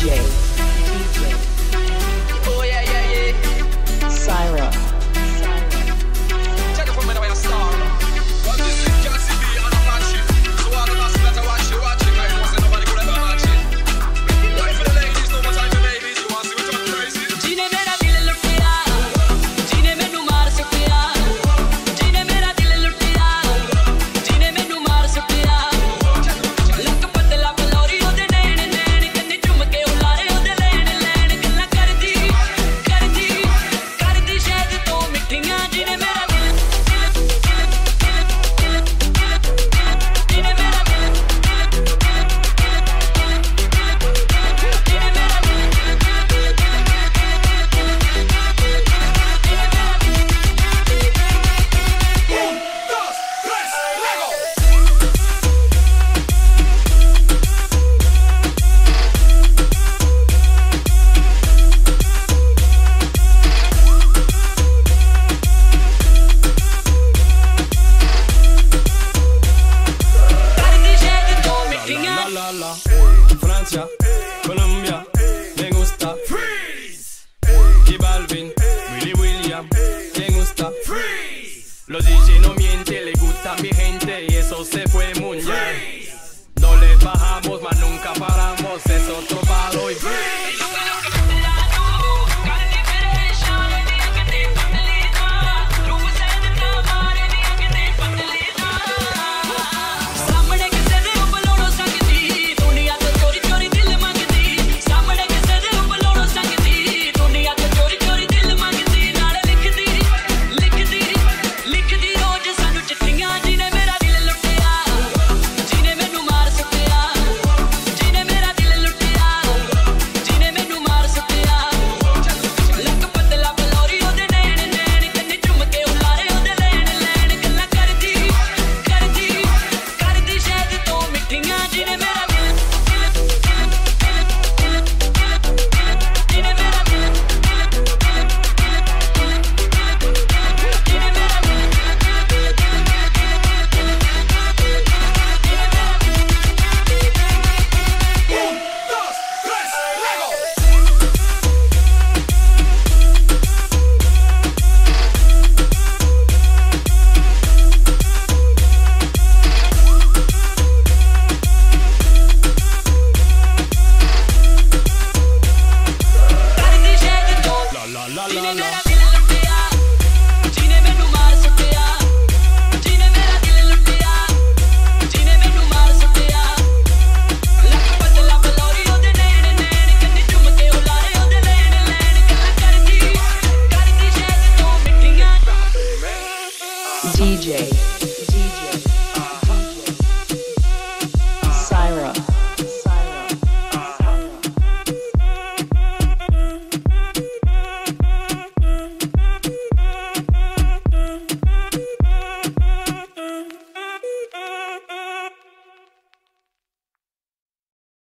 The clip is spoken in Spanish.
DJ. DJ. Oh yeah yeah yeah. Syrup. Francia, Colombia, me gusta. Freeze. Y Balvin, Willy William, me gusta. Freeze. Los DJ no mienten, le gusta mi gente y eso se fue. DJ. DJ.